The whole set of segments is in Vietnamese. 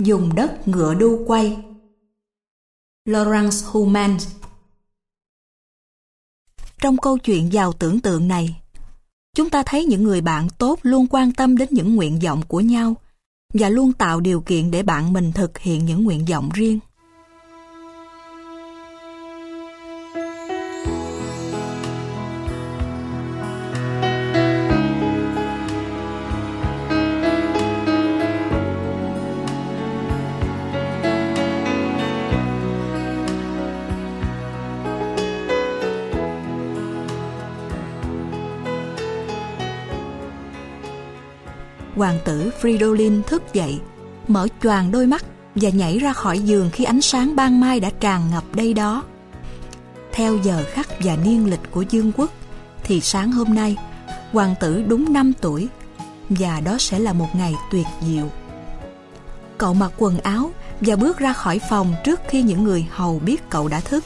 Dùng đất ngựa đu quay Lawrence Human Trong câu chuyện giàu tưởng tượng này, chúng ta thấy những người bạn tốt luôn quan tâm đến những nguyện vọng của nhau và luôn tạo điều kiện để bạn mình thực hiện những nguyện vọng riêng. Hoàng tử Fridolin thức dậy, mở choàng đôi mắt và nhảy ra khỏi giường khi ánh sáng ban mai đã tràn ngập đây đó. Theo giờ khắc và niên lịch của Dương quốc, thì sáng hôm nay, hoàng tử đúng 5 tuổi, và đó sẽ là một ngày tuyệt diệu. Cậu mặc quần áo và bước ra khỏi phòng trước khi những người hầu biết cậu đã thức.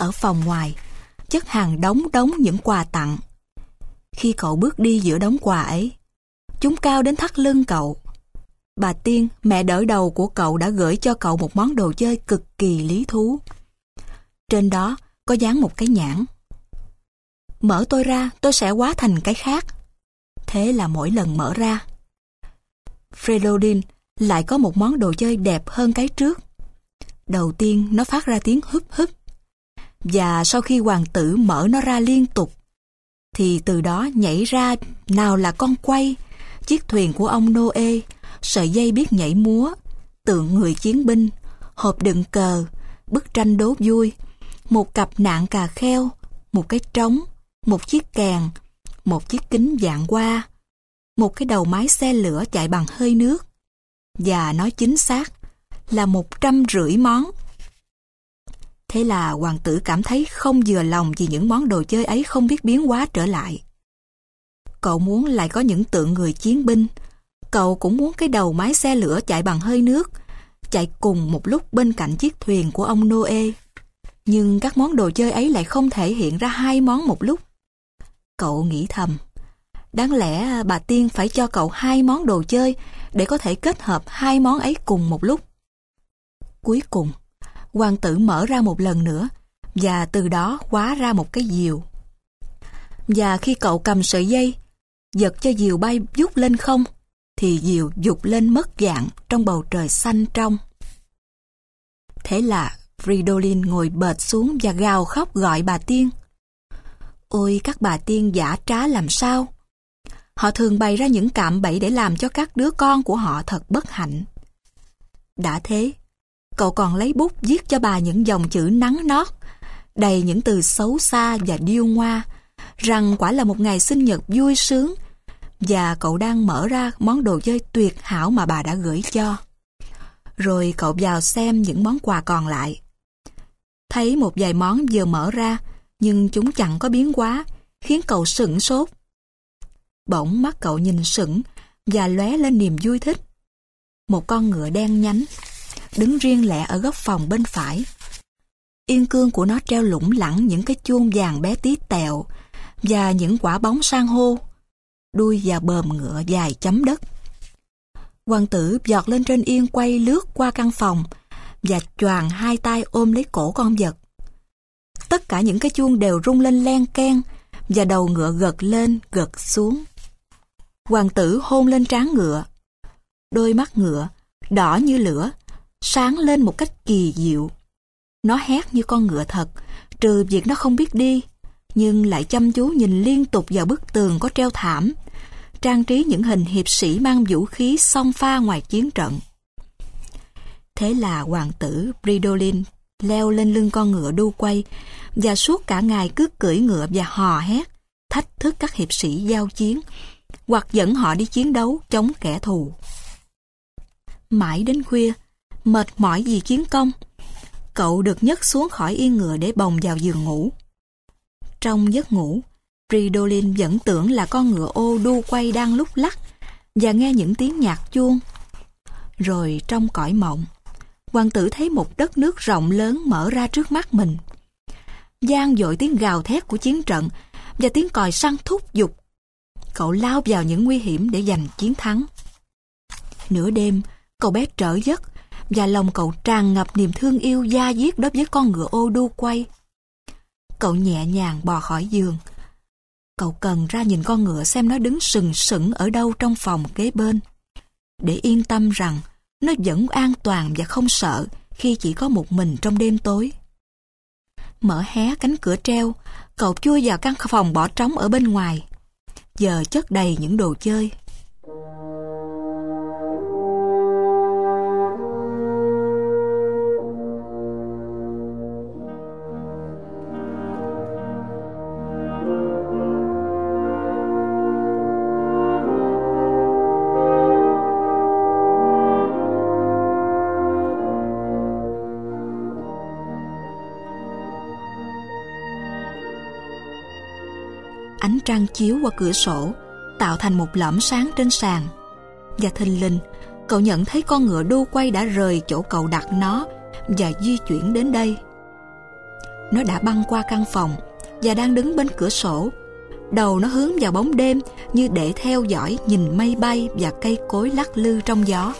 Ở phòng ngoài, chất hàng đống đống những quà tặng. Khi cậu bước đi giữa đống quà ấy, chúng cao đến thắt lưng cậu. Bà Tiên, mẹ đỡ đầu của cậu đã gửi cho cậu một món đồ chơi cực kỳ lý thú. Trên đó có dán một cái nhãn. Mở tôi ra, tôi sẽ hóa thành cái khác. Thế là mỗi lần mở ra. Fredodin lại có một món đồ chơi đẹp hơn cái trước. Đầu tiên nó phát ra tiếng húp húp và sau khi hoàng tử mở nó ra liên tục, thì từ đó nhảy ra nào là con quay, chiếc thuyền của ông Noe, sợi dây biết nhảy múa, tượng người chiến binh, hộp đựng cờ, bức tranh đố vui, một cặp nạn cà kheo, một cái trống, một chiếc kèn, một chiếc kính dạng qua, một cái đầu máy xe lửa chạy bằng hơi nước. Và nói chính xác là một trăm rưỡi món. Thế là hoàng tử cảm thấy không vừa lòng vì những món đồ chơi ấy không biết biến hóa trở lại. Cậu muốn lại có những tượng người chiến binh. Cậu cũng muốn cái đầu máy xe lửa chạy bằng hơi nước, chạy cùng một lúc bên cạnh chiếc thuyền của ông Noe. Nhưng các món đồ chơi ấy lại không thể hiện ra hai món một lúc. Cậu nghĩ thầm, đáng lẽ bà Tiên phải cho cậu hai món đồ chơi để có thể kết hợp hai món ấy cùng một lúc. Cuối cùng, hoàng tử mở ra một lần nữa và từ đó khóa ra một cái diều. Và khi cậu cầm sợi dây, giật cho diều bay vút lên không, thì diều dục lên mất dạng trong bầu trời xanh trong. Thế là Fridolin ngồi bệt xuống và gào khóc gọi bà Tiên. Ôi các bà Tiên giả trá làm sao? Họ thường bày ra những cạm bẫy để làm cho các đứa con của họ thật bất hạnh. Đã thế, cậu còn lấy bút viết cho bà những dòng chữ nắng nót, đầy những từ xấu xa và điêu ngoa, rằng quả là một ngày sinh nhật vui sướng, và cậu đang mở ra món đồ chơi tuyệt hảo mà bà đã gửi cho. Rồi cậu vào xem những món quà còn lại. Thấy một vài món vừa mở ra, nhưng chúng chẳng có biến quá khiến cậu sửng sốt. Bỗng mắt cậu nhìn sững và lóe lên niềm vui thích. Một con ngựa đen nhánh đứng riêng lẻ ở góc phòng bên phải. Yên cương của nó treo lủng lẳng những cái chuông vàng bé tí tẹo và những quả bóng san hô, đuôi và bờm ngựa dài chấm đất. Hoàng tử giọt lên trên yên quay lướt qua căn phòng và choàng hai tay ôm lấy cổ con vật. Tất cả những cái chuông đều rung lên len ken và đầu ngựa gật lên gật xuống. Hoàng tử hôn lên trán ngựa. Đôi mắt ngựa, đỏ như lửa, sáng lên một cách kỳ diệu. Nó hét như con ngựa thật, trừ việc nó không biết đi, nhưng lại chăm chú nhìn liên tục vào bức tường có treo thảm, trang trí những hình hiệp sĩ mang vũ khí song pha ngoài chiến trận. Thế là hoàng tử Bridolin leo lên lưng con ngựa đu quay và suốt cả ngày cứ cưỡi ngựa và hò hét, thách thức các hiệp sĩ giao chiến, hoặc dẫn họ đi chiến đấu chống kẻ thù. Mãi đến khuya, mệt mỏi vì chiến công. Cậu được nhấc xuống khỏi yên ngựa để bồng vào giường ngủ. Trong giấc ngủ, Fridolin vẫn tưởng là con ngựa ô đu quay đang lúc lắc và nghe những tiếng nhạc chuông. Rồi trong cõi mộng, hoàng tử thấy một đất nước rộng lớn mở ra trước mắt mình. Giang dội tiếng gào thét của chiến trận và tiếng còi săn thúc giục. Cậu lao vào những nguy hiểm để giành chiến thắng. Nửa đêm, cậu bé trở giấc và lòng cậu tràn ngập niềm thương yêu da diết đối với con ngựa ô đu quay. Cậu nhẹ nhàng bò khỏi giường. Cậu cần ra nhìn con ngựa xem nó đứng sừng sững ở đâu trong phòng kế bên. Để yên tâm rằng nó vẫn an toàn và không sợ khi chỉ có một mình trong đêm tối. Mở hé cánh cửa treo, cậu chui vào căn phòng bỏ trống ở bên ngoài. Giờ chất đầy những đồ chơi. Ánh trăng chiếu qua cửa sổ, tạo thành một lõm sáng trên sàn. Và thình lình, cậu nhận thấy con ngựa đu quay đã rời chỗ cậu đặt nó và di chuyển đến đây. Nó đã băng qua căn phòng và đang đứng bên cửa sổ. Đầu nó hướng vào bóng đêm như để theo dõi nhìn mây bay và cây cối lắc lư trong gió.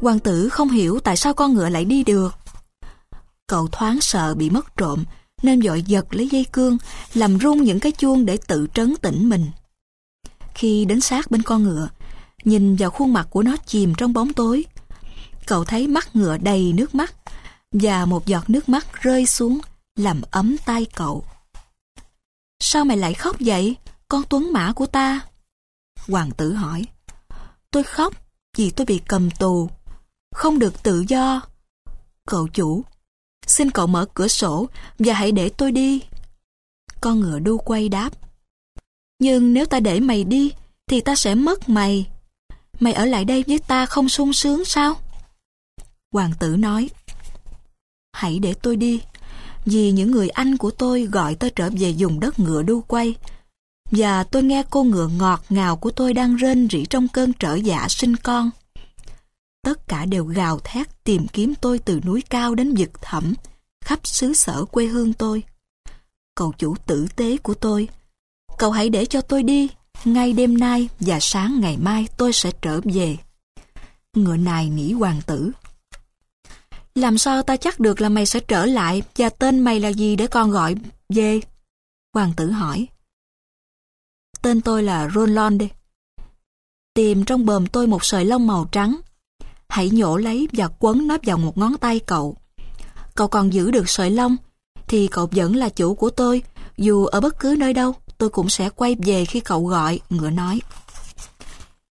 Hoàng tử không hiểu tại sao con ngựa lại đi được. Cậu thoáng sợ bị mất trộm, nên vội giật lấy dây cương, làm rung những cái chuông để tự trấn tĩnh mình. Khi đến sát bên con ngựa, nhìn vào khuôn mặt của nó chìm trong bóng tối, cậu thấy mắt ngựa đầy nước mắt, và một giọt nước mắt rơi xuống, làm ấm tay cậu. Sao mày lại khóc vậy, con tuấn mã của ta? Hoàng tử hỏi. Tôi khóc vì tôi bị cầm tù không được tự do. Cậu chủ, xin cậu mở cửa sổ và hãy để tôi đi. Con ngựa đu quay đáp. Nhưng nếu ta để mày đi, thì ta sẽ mất mày. Mày ở lại đây với ta không sung sướng sao? Hoàng tử nói. Hãy để tôi đi, vì những người anh của tôi gọi tôi trở về dùng đất ngựa đu quay. Và tôi nghe cô ngựa ngọt ngào của tôi đang rên rỉ trong cơn trở dạ sinh con tất cả đều gào thét tìm kiếm tôi từ núi cao đến vực thẳm, khắp xứ sở quê hương tôi. Cậu chủ tử tế của tôi, cậu hãy để cho tôi đi, ngay đêm nay và sáng ngày mai tôi sẽ trở về. Ngựa nài nỉ hoàng tử. Làm sao ta chắc được là mày sẽ trở lại và tên mày là gì để con gọi về? Hoàng tử hỏi. Tên tôi là Roland. Tìm trong bờm tôi một sợi lông màu trắng hãy nhổ lấy và quấn nó vào một ngón tay cậu. Cậu còn giữ được sợi lông, thì cậu vẫn là chủ của tôi, dù ở bất cứ nơi đâu, tôi cũng sẽ quay về khi cậu gọi, ngựa nói.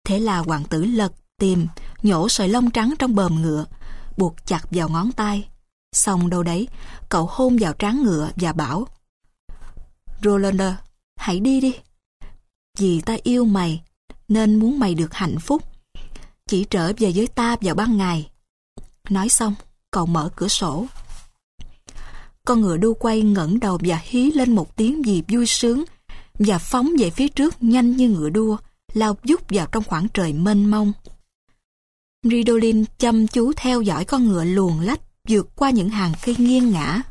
Thế là hoàng tử lật, tìm, nhổ sợi lông trắng trong bờm ngựa, buộc chặt vào ngón tay. Xong đâu đấy, cậu hôn vào trán ngựa và bảo Rolander, hãy đi đi. Vì ta yêu mày, nên muốn mày được hạnh phúc chỉ trở về với ta vào ban ngày. Nói xong, cậu mở cửa sổ. Con ngựa đu quay ngẩng đầu và hí lên một tiếng gì vui sướng và phóng về phía trước nhanh như ngựa đua, lao vút vào trong khoảng trời mênh mông. Ridolin chăm chú theo dõi con ngựa luồn lách vượt qua những hàng cây nghiêng ngã.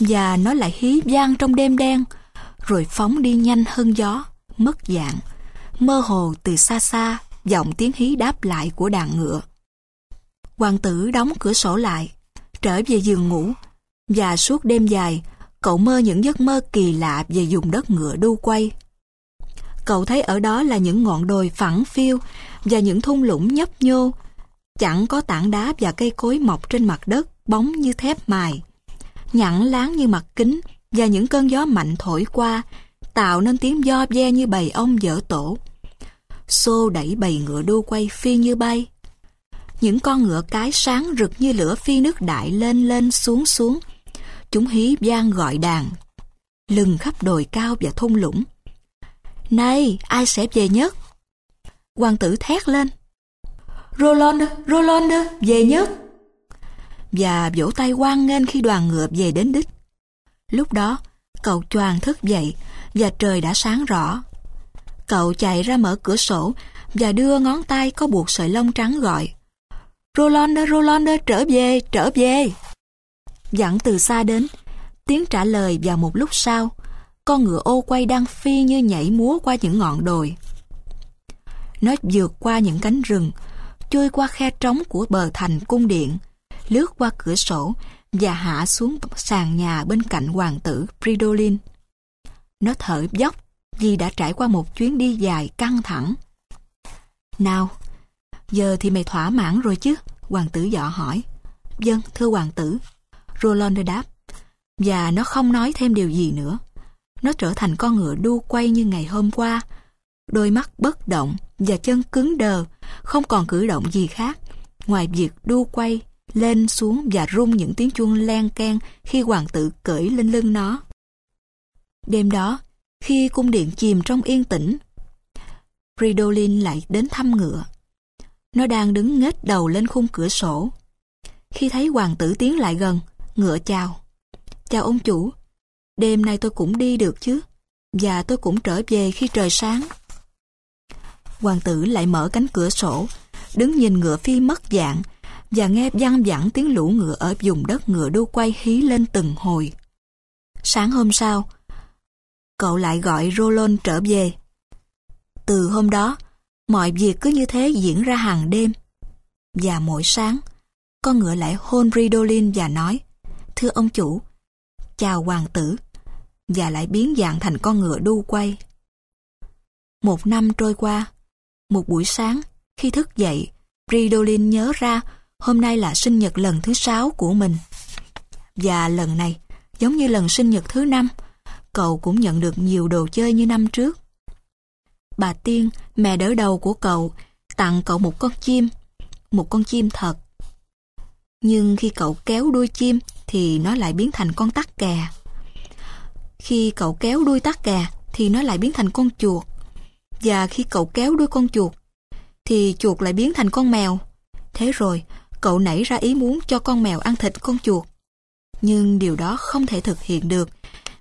Và nó lại hí vang trong đêm đen, rồi phóng đi nhanh hơn gió, mất dạng, mơ hồ từ xa xa giọng tiếng hí đáp lại của đàn ngựa. Hoàng tử đóng cửa sổ lại, trở về giường ngủ, và suốt đêm dài, cậu mơ những giấc mơ kỳ lạ về dùng đất ngựa đu quay. Cậu thấy ở đó là những ngọn đồi phẳng phiêu và những thung lũng nhấp nhô, chẳng có tảng đá và cây cối mọc trên mặt đất bóng như thép mài, nhẵn láng như mặt kính và những cơn gió mạnh thổi qua, tạo nên tiếng do ve như bầy ong dở tổ xô đẩy bầy ngựa đua quay phi như bay. Những con ngựa cái sáng rực như lửa phi nước đại lên lên xuống xuống. Chúng hí vang gọi đàn, lừng khắp đồi cao và thung lũng. Này, ai sẽ về nhất? Hoàng tử thét lên. Roland, Roland, về nhất. Và vỗ tay quan nghênh khi đoàn ngựa về đến đích. Lúc đó, cậu choàng thức dậy và trời đã sáng rõ. Cậu chạy ra mở cửa sổ và đưa ngón tay có buộc sợi lông trắng gọi. Roland, Roland, trở về, trở về. Dặn từ xa đến, tiếng trả lời vào một lúc sau, con ngựa ô quay đang phi như nhảy múa qua những ngọn đồi. Nó vượt qua những cánh rừng, trôi qua khe trống của bờ thành cung điện, lướt qua cửa sổ và hạ xuống sàn nhà bên cạnh hoàng tử Fridolin. Nó thở dốc vì đã trải qua một chuyến đi dài căng thẳng. Nào, giờ thì mày thỏa mãn rồi chứ? Hoàng tử dọ hỏi. vâng, thưa hoàng tử. Roland đáp. Và nó không nói thêm điều gì nữa. Nó trở thành con ngựa đu quay như ngày hôm qua. Đôi mắt bất động và chân cứng đờ, không còn cử động gì khác, ngoài việc đu quay, lên xuống và rung những tiếng chuông len keng khi hoàng tử cởi lên lưng nó. Đêm đó, khi cung điện chìm trong yên tĩnh, Fridolin lại đến thăm ngựa. Nó đang đứng nghếch đầu lên khung cửa sổ. Khi thấy hoàng tử tiến lại gần, ngựa chào. Chào ông chủ, đêm nay tôi cũng đi được chứ, và tôi cũng trở về khi trời sáng. Hoàng tử lại mở cánh cửa sổ, đứng nhìn ngựa phi mất dạng và nghe văng vẳng tiếng lũ ngựa ở vùng đất ngựa đu quay hí lên từng hồi. Sáng hôm sau, cậu lại gọi Roland trở về. Từ hôm đó, mọi việc cứ như thế diễn ra hàng đêm. Và mỗi sáng, con ngựa lại hôn Ridolin và nói, Thưa ông chủ, chào hoàng tử, và lại biến dạng thành con ngựa đu quay. Một năm trôi qua, một buổi sáng, khi thức dậy, Ridolin nhớ ra hôm nay là sinh nhật lần thứ sáu của mình. Và lần này, giống như lần sinh nhật thứ năm, cậu cũng nhận được nhiều đồ chơi như năm trước. Bà Tiên, mẹ đỡ đầu của cậu, tặng cậu một con chim, một con chim thật. Nhưng khi cậu kéo đuôi chim thì nó lại biến thành con tắc kè. Khi cậu kéo đuôi tắc kè thì nó lại biến thành con chuột. Và khi cậu kéo đuôi con chuột thì chuột lại biến thành con mèo. Thế rồi, cậu nảy ra ý muốn cho con mèo ăn thịt con chuột. Nhưng điều đó không thể thực hiện được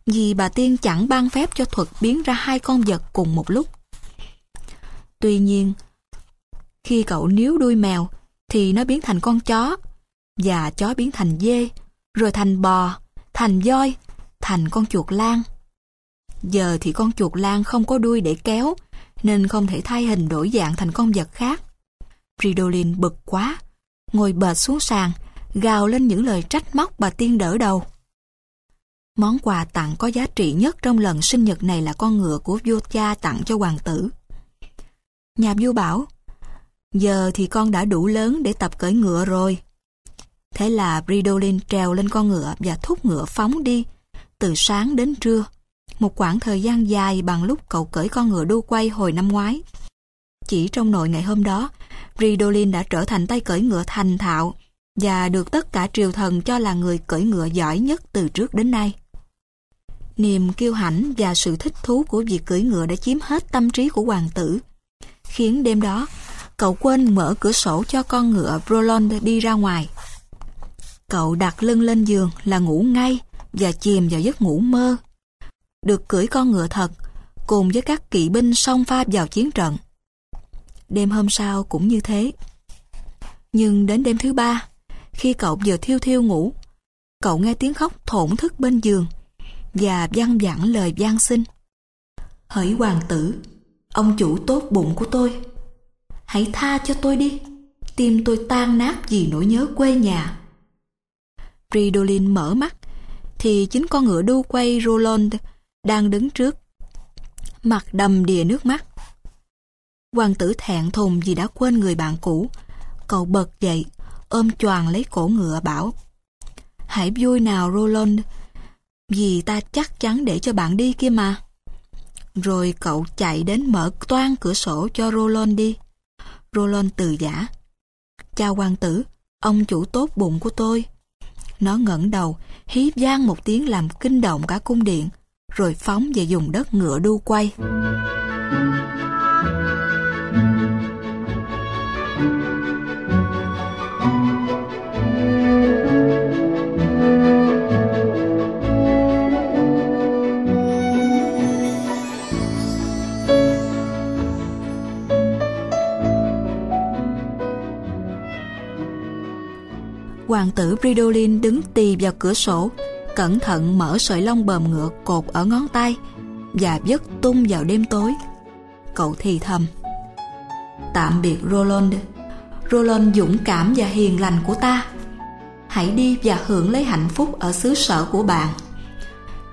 vì bà Tiên chẳng ban phép cho thuật biến ra hai con vật cùng một lúc. Tuy nhiên, khi cậu níu đuôi mèo thì nó biến thành con chó và chó biến thành dê, rồi thành bò, thành voi, thành con chuột lang. Giờ thì con chuột lang không có đuôi để kéo, nên không thể thay hình đổi dạng thành con vật khác. Fridolin bực quá, ngồi bệt xuống sàn, gào lên những lời trách móc bà tiên đỡ đầu. Món quà tặng có giá trị nhất trong lần sinh nhật này là con ngựa của vua cha tặng cho hoàng tử. Nhà vua bảo, giờ thì con đã đủ lớn để tập cưỡi ngựa rồi. Thế là Bridolin trèo lên con ngựa và thúc ngựa phóng đi, từ sáng đến trưa, một quãng thời gian dài bằng lúc cậu cưỡi con ngựa đu quay hồi năm ngoái. Chỉ trong nội ngày hôm đó, Bridolin đã trở thành tay cưỡi ngựa thành thạo và được tất cả triều thần cho là người cưỡi ngựa giỏi nhất từ trước đến nay. Niềm kiêu hãnh và sự thích thú của việc cưỡi ngựa đã chiếm hết tâm trí của hoàng tử, khiến đêm đó cậu quên mở cửa sổ cho con ngựa Roland đi ra ngoài. Cậu đặt lưng lên giường là ngủ ngay và chìm vào giấc ngủ mơ. Được cưỡi con ngựa thật, cùng với các kỵ binh xông pha vào chiến trận. Đêm hôm sau cũng như thế. Nhưng đến đêm thứ ba, khi cậu vừa thiêu thiêu ngủ, cậu nghe tiếng khóc thổn thức bên giường và văn vẳng lời gian xin. Hỡi hoàng tử, ông chủ tốt bụng của tôi, hãy tha cho tôi đi, tim tôi tan nát vì nỗi nhớ quê nhà. Fridolin mở mắt, thì chính con ngựa đu quay Roland đang đứng trước, mặt đầm đìa nước mắt. Hoàng tử thẹn thùng vì đã quên người bạn cũ, cậu bật dậy, ôm choàng lấy cổ ngựa bảo Hãy vui nào Roland, vì ta chắc chắn để cho bạn đi kia mà. Rồi cậu chạy đến mở toan cửa sổ cho Roland đi. Roland từ giả. Chào hoàng tử, ông chủ tốt bụng của tôi. Nó ngẩng đầu, hí vang một tiếng làm kinh động cả cung điện, rồi phóng về dùng đất ngựa đu quay. Hoàng tử Bridolin đứng tì vào cửa sổ, cẩn thận mở sợi lông bờm ngựa cột ở ngón tay và vứt tung vào đêm tối. Cậu thì thầm. Tạm biệt Roland. Roland dũng cảm và hiền lành của ta. Hãy đi và hưởng lấy hạnh phúc ở xứ sở của bạn.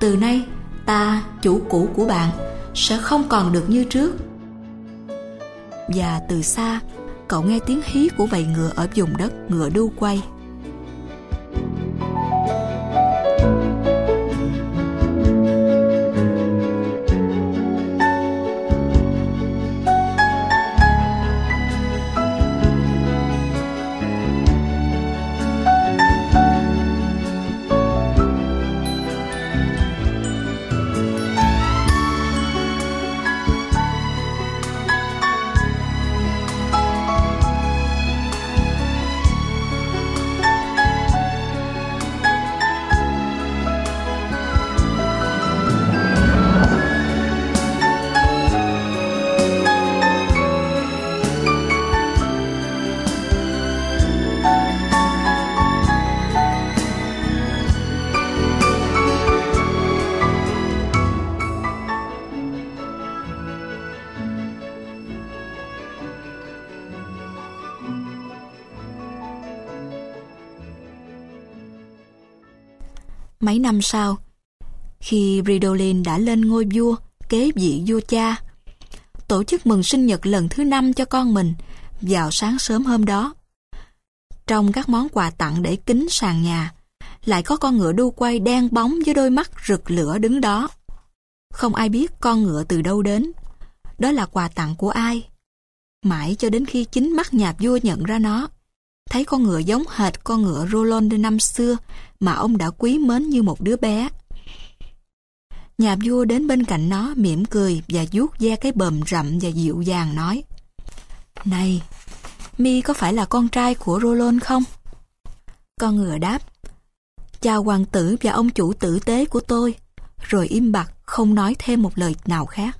Từ nay, ta, chủ cũ của bạn, sẽ không còn được như trước. Và từ xa, cậu nghe tiếng hí của bầy ngựa ở vùng đất ngựa đu quay. Mấy năm sau, khi Bridolin đã lên ngôi vua, kế vị vua cha, tổ chức mừng sinh nhật lần thứ năm cho con mình vào sáng sớm hôm đó. Trong các món quà tặng để kính sàn nhà, lại có con ngựa đu quay đen bóng với đôi mắt rực lửa đứng đó. Không ai biết con ngựa từ đâu đến. Đó là quà tặng của ai. Mãi cho đến khi chính mắt nhà vua nhận ra nó, thấy con ngựa giống hệt con ngựa Roland năm xưa mà ông đã quý mến như một đứa bé. Nhà vua đến bên cạnh nó mỉm cười và vuốt ve cái bờm rậm và dịu dàng nói Này, mi có phải là con trai của Roland không? Con ngựa đáp Chào hoàng tử và ông chủ tử tế của tôi Rồi im bặt không nói thêm một lời nào khác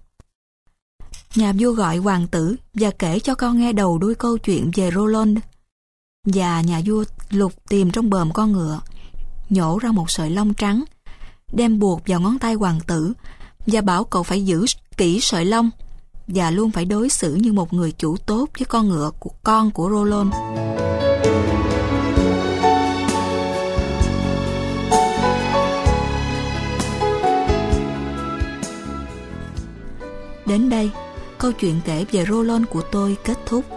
Nhà vua gọi hoàng tử và kể cho con nghe đầu đuôi câu chuyện về Roland và nhà vua lục tìm trong bờm con ngựa, nhổ ra một sợi lông trắng, đem buộc vào ngón tay hoàng tử và bảo cậu phải giữ kỹ sợi lông và luôn phải đối xử như một người chủ tốt với con ngựa của con của Rolon. Đến đây, câu chuyện kể về Rolon của tôi kết thúc.